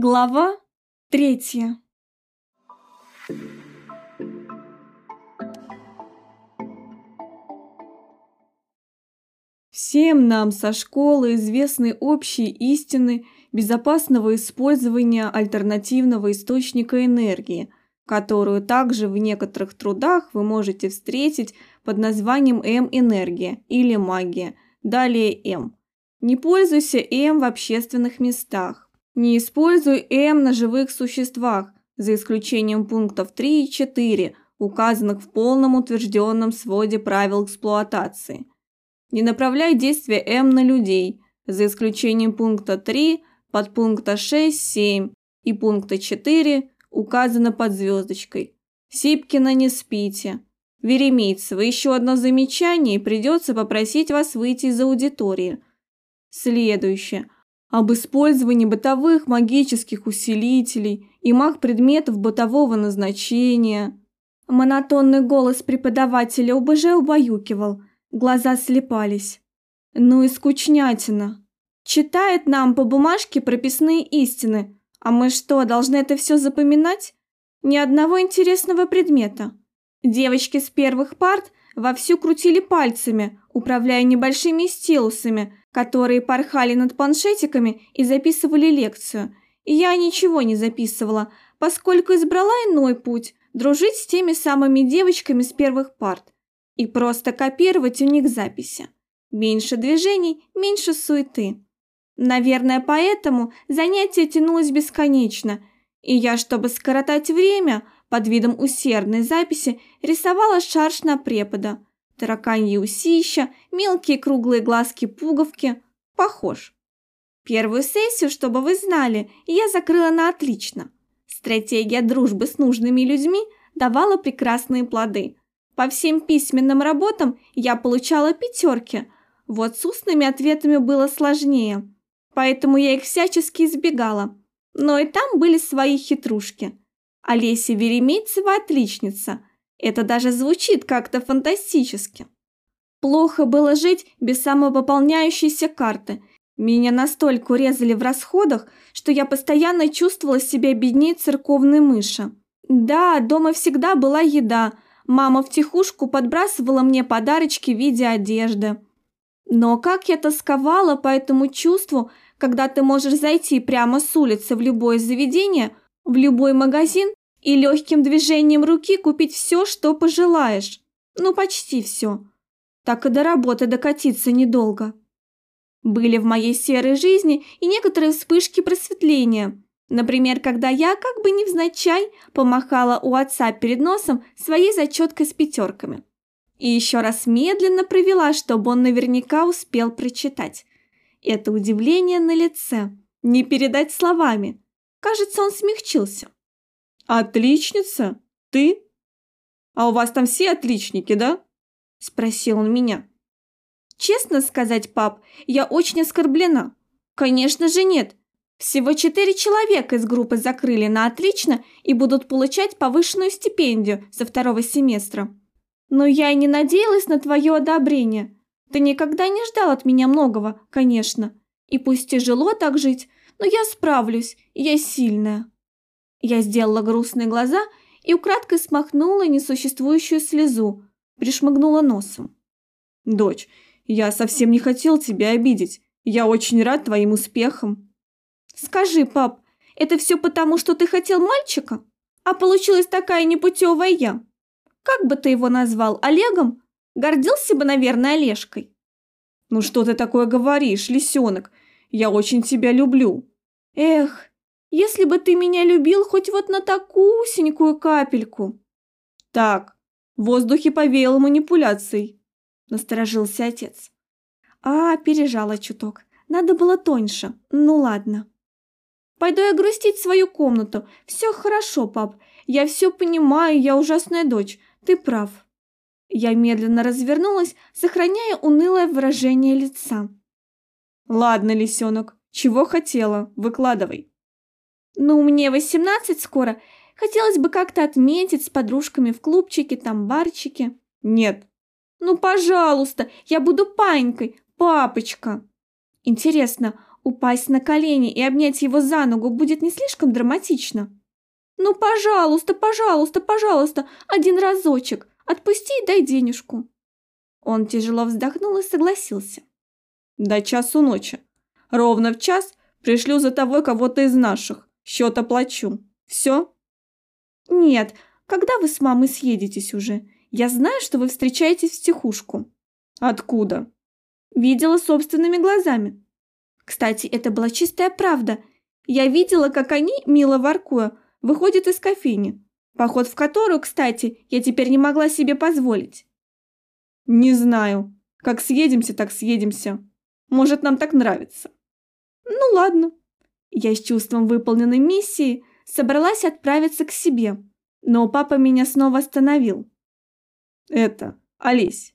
Глава третья. Всем нам со школы известны общие истины безопасного использования альтернативного источника энергии, которую также в некоторых трудах вы можете встретить под названием М-энергия или магия, далее М. Не пользуйся М в общественных местах. Не используй М на живых существах, за исключением пунктов 3 и 4, указанных в полном утвержденном своде правил эксплуатации. Не направляй действия М на людей, за исключением пункта 3, подпункта 6, 7 и пункта 4, указано под звездочкой. Сипкина не спите. Веремейцева, еще одно замечание, и придется попросить вас выйти из аудитории. Следующее об использовании бытовых магических усилителей и маг-предметов бытового назначения. Монотонный голос преподавателя УБЖ убаюкивал, глаза слепались. Ну и скучнятина. Читает нам по бумажке прописные истины, а мы что, должны это все запоминать? Ни одного интересного предмета. Девочки с первых парт вовсю крутили пальцами, управляя небольшими стилусами, которые порхали над планшетиками и записывали лекцию. И я ничего не записывала, поскольку избрала иной путь – дружить с теми самыми девочками с первых парт и просто копировать у них записи. Меньше движений, меньше суеты. Наверное, поэтому занятие тянулось бесконечно, и я, чтобы скоротать время, под видом усердной записи рисовала шарш на препода – тараканьи усища, мелкие круглые глазки-пуговки. Похож. Первую сессию, чтобы вы знали, я закрыла на отлично. Стратегия дружбы с нужными людьми давала прекрасные плоды. По всем письменным работам я получала пятерки, вот с устными ответами было сложнее, поэтому я их всячески избегала. Но и там были свои хитрушки. Олеся Веремейцева отличница – это даже звучит как-то фантастически. Плохо было жить без самопополняющейся карты. Меня настолько урезали в расходах, что я постоянно чувствовала себя беднее церковной мыши. Да, дома всегда была еда. Мама втихушку подбрасывала мне подарочки в виде одежды. Но как я тосковала по этому чувству, когда ты можешь зайти прямо с улицы в любое заведение, в любой магазин и легким движением руки купить все, что пожелаешь. Ну, почти все. Так и до работы докатиться недолго. Были в моей серой жизни и некоторые вспышки просветления. Например, когда я, как бы невзначай, помахала у отца перед носом своей зачеткой с пятерками. И еще раз медленно провела, чтобы он наверняка успел прочитать. Это удивление на лице. Не передать словами. Кажется, он смягчился. «Отличница? Ты? А у вас там все отличники, да?» – спросил он меня. «Честно сказать, пап, я очень оскорблена. Конечно же нет. Всего четыре человека из группы закрыли на отлично и будут получать повышенную стипендию со второго семестра. Но я и не надеялась на твое одобрение. Ты никогда не ждал от меня многого, конечно. И пусть тяжело так жить, но я справлюсь, я сильная». Я сделала грустные глаза и украдкой смахнула несуществующую слезу, пришмыгнула носом. «Дочь, я совсем не хотел тебя обидеть. Я очень рад твоим успехам». «Скажи, пап, это все потому, что ты хотел мальчика? А получилась такая непутевая я. Как бы ты его назвал, Олегом? Гордился бы, наверное, Олежкой». «Ну что ты такое говоришь, лисенок? Я очень тебя люблю». «Эх, если бы ты меня любил хоть вот на такусенькую капельку. Так, в воздухе повеял манипуляцией, насторожился отец. А, пережала чуток. Надо было тоньше. Ну ладно. Пойду я грустить свою комнату. Все хорошо, пап. Я все понимаю, я ужасная дочь. Ты прав. Я медленно развернулась, сохраняя унылое выражение лица. Ладно, лисенок, чего хотела, выкладывай. Ну, мне восемнадцать скоро. Хотелось бы как-то отметить с подружками в клубчике, там барчике. Нет. Ну, пожалуйста, я буду панькой, папочка. Интересно, Упасть на колени и обнять его за ногу будет не слишком драматично. Ну, пожалуйста, пожалуйста, пожалуйста, один разочек. Отпусти и дай денежку. Он тяжело вздохнул и согласился. До часу ночи. Ровно в час пришлю за тобой кого-то из наших. Счет оплачу. Все? Нет, когда вы с мамой съедетесь уже? Я знаю, что вы встречаетесь в стихушку. Откуда? Видела собственными глазами. Кстати, это была чистая правда. Я видела, как они, мило воркуя, выходят из кофейни, поход в которую, кстати, я теперь не могла себе позволить. Не знаю. Как съедемся, так съедемся. Может, нам так нравится. Ну ладно. Я с чувством выполненной миссии собралась отправиться к себе, но папа меня снова остановил. Это, Олесь,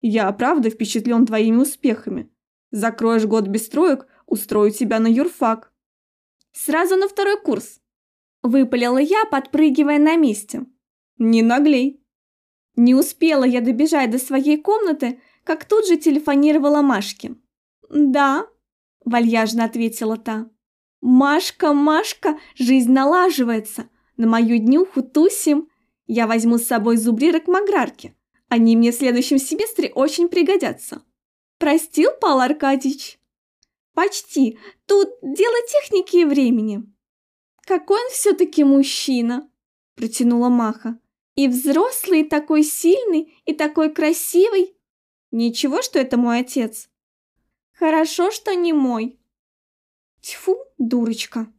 я правда впечатлен твоими успехами. Закроешь год без троек, устрою тебя на юрфак. Сразу на второй курс. Выпалила я, подпрыгивая на месте. Не наглей. Не успела я добежать до своей комнаты, как тут же телефонировала Машке. «Да», – вальяжно ответила та. «Машка, Машка, жизнь налаживается. На мою днюху тусим. Я возьму с собой зубрирок Маграрки. Они мне в следующем семестре очень пригодятся. Простил, Павел Аркадьевич? Почти. Тут дело техники и времени. Какой он все-таки мужчина, протянула Маха. И взрослый, и такой сильный, и такой красивый. Ничего, что это мой отец. Хорошо, что не мой. Тьфу, дурочка.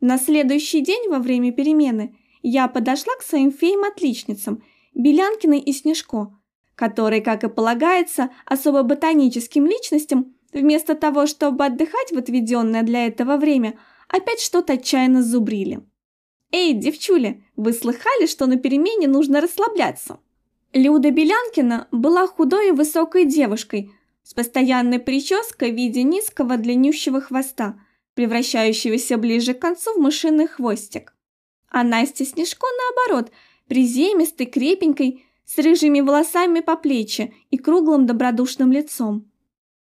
На следующий день во время перемены я подошла к своим феям-отличницам – Белянкиной и Снежко, которые, как и полагается, особо ботаническим личностям, вместо того, чтобы отдыхать в отведенное для этого время, опять что-то отчаянно зубрили. «Эй, девчули, вы слыхали, что на перемене нужно расслабляться?» Люда Белянкина была худой и высокой девушкой с постоянной прической в виде низкого длиннющего хвоста, превращающегося ближе к концу в мышиный хвостик. А Настя Снежко, наоборот – приземистой, крепенькой, с рыжими волосами по плечи и круглым добродушным лицом.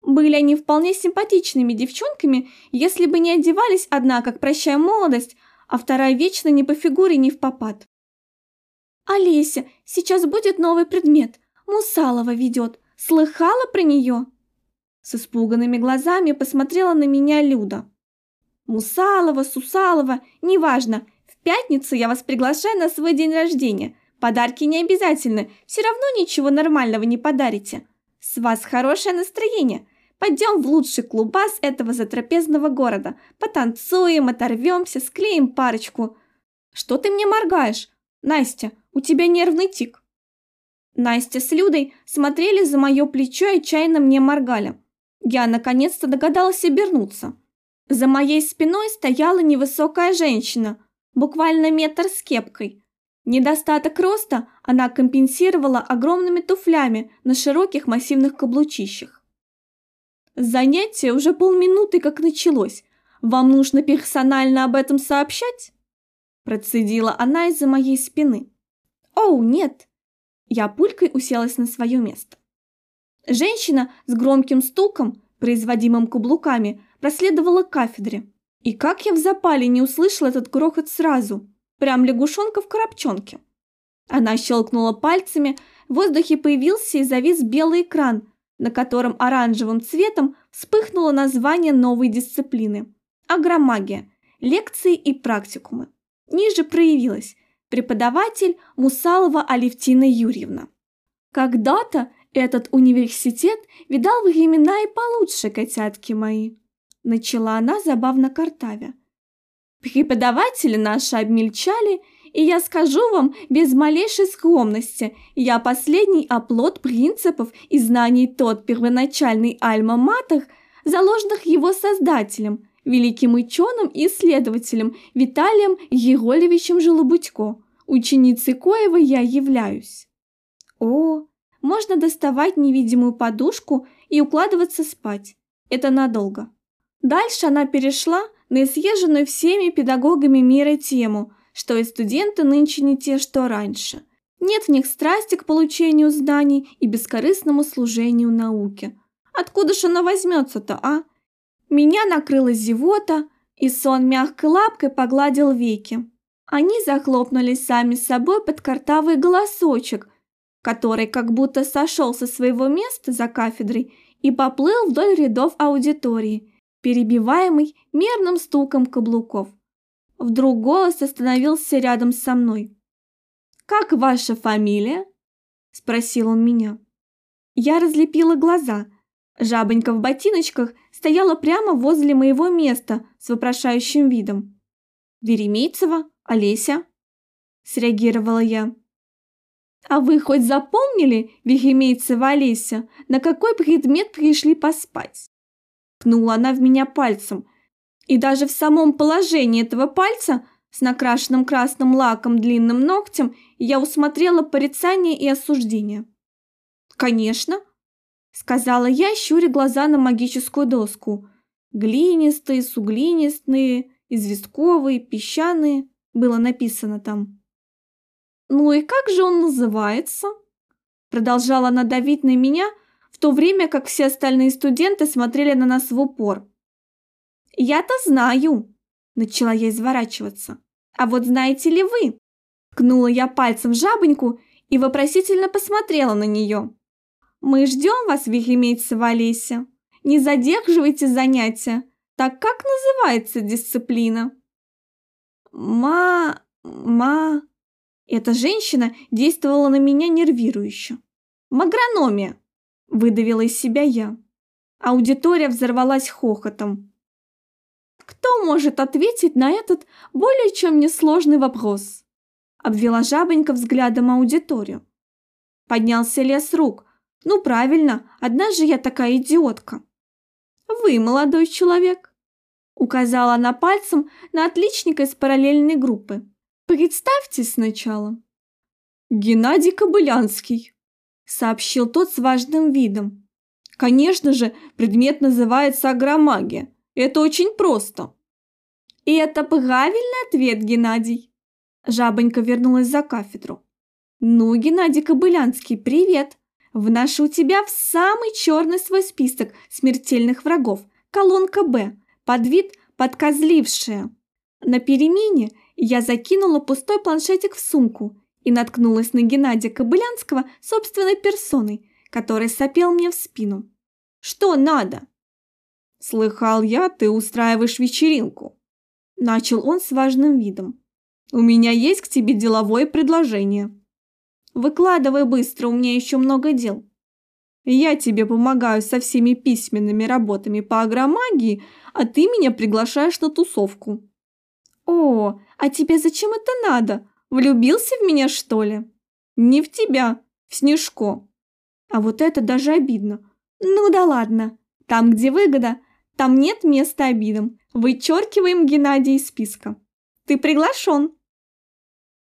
Были они вполне симпатичными девчонками, если бы не одевались одна, как прощая молодость, а вторая вечно не по фигуре, ни в попад. «Олеся, сейчас будет новый предмет. Мусалова ведет. Слыхала про нее?» С испуганными глазами посмотрела на меня Люда. «Мусалова, Сусалова, неважно, пятницу я вас приглашаю на свой день рождения. Подарки не обязательны, все равно ничего нормального не подарите. С вас хорошее настроение. Пойдем в лучший клубас этого затрапезного города. Потанцуем, оторвемся, склеим парочку. Что ты мне моргаешь? Настя, у тебя нервный тик. Настя с Людой смотрели за мое плечо и чайно мне моргали. Я наконец-то догадалась обернуться. За моей спиной стояла невысокая женщина, буквально метр с кепкой. Недостаток роста она компенсировала огромными туфлями на широких массивных каблучищах. Занятие уже полминуты как началось. Вам нужно персонально об этом сообщать? Процедила она из-за моей спины. Оу, нет. Я пулькой уселась на свое место. Женщина с громким стуком, производимым каблуками, проследовала к кафедре. И как я в запале не услышала этот грохот сразу, прям лягушонка в коробчонке. Она щелкнула пальцами, в воздухе появился и завис белый экран, на котором оранжевым цветом вспыхнуло название новой дисциплины – агромагия, лекции и практикумы. Ниже проявилась преподаватель Мусалова Алевтина Юрьевна. Когда-то этот университет видал времена и получше, котятки мои. Начала она забавно картавя. Преподаватели наши обмельчали, и я скажу вам без малейшей скромности, я последний оплот принципов и знаний тот первоначальный альма-матер, заложенных его создателем, великим ученым и исследователем Виталием Еролевичем Желобудько, ученицей коего я являюсь. О, можно доставать невидимую подушку и укладываться спать. Это надолго. Дальше она перешла на съезженную всеми педагогами мира тему, что и студенты нынче не те, что раньше. Нет в них страсти к получению знаний и бескорыстному служению науке. Откуда же она возьмется-то, а? Меня накрыла зевота, и сон мягкой лапкой погладил веки. Они захлопнулись сами собой под картавый голосочек, который как будто сошел со своего места за кафедрой и поплыл вдоль рядов аудитории, перебиваемый мерным стуком каблуков. Вдруг голос остановился рядом со мной. «Как ваша фамилия?» – спросил он меня. Я разлепила глаза. Жабонька в ботиночках стояла прямо возле моего места с вопрошающим видом. «Веремейцева? Олеся?» – среагировала я. «А вы хоть запомнили, Веремейцева Олеся, на какой предмет пришли поспать?» Пнула она в меня пальцем. И даже в самом положении этого пальца с накрашенным красным лаком длинным ногтем я усмотрела порицание и осуждение. «Конечно», — сказала я, щуря глаза на магическую доску. «Глинистые, суглинистые, известковые, песчаные» было написано там. «Ну и как же он называется?» Продолжала она давить на меня, в то время как все остальные студенты смотрели на нас в упор. «Я-то знаю!» – начала я изворачиваться. «А вот знаете ли вы?» Ткнула я пальцем в жабоньку и вопросительно посмотрела на нее. «Мы ждем вас, Вихимейцева Олеся. Не задерживайте занятия. Так как называется дисциплина?» «Ма... ма...» Эта женщина действовала на меня нервирующе. «Магрономия!» – выдавила из себя я. Аудитория взорвалась хохотом. Кто может ответить на этот более чем несложный вопрос? Обвела жабонька взглядом аудиторию. Поднялся лес рук. Ну правильно, одна же я такая идиотка. Вы, молодой человек, указала она пальцем на отличника из параллельной группы. Представьте сначала. Геннадий Кобылянский, сообщил тот с важным видом. Конечно же, предмет называется агромагия. Это очень просто. И это правильный ответ, Геннадий. Жабонька вернулась за кафедру. Ну, Геннадий Кобылянский, привет. Вношу тебя в самый черный свой список смертельных врагов. Колонка Б. Под вид подкозлившая. На перемене я закинула пустой планшетик в сумку и наткнулась на Геннадия Кобылянского собственной персоной, который сопел мне в спину. «Что надо?» «Слыхал я, ты устраиваешь вечеринку», – начал он с важным видом. «У меня есть к тебе деловое предложение». «Выкладывай быстро, у меня еще много дел». «Я тебе помогаю со всеми письменными работами по агромагии, а ты меня приглашаешь на тусовку». «О, а тебе зачем это надо? Влюбился в меня, что ли?» «Не в тебя, в Снежко». А вот это даже обидно. Ну да ладно. Там, где выгода, там нет места обидам. Вычеркиваем Геннадия из списка. Ты приглашен.